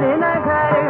दिन घर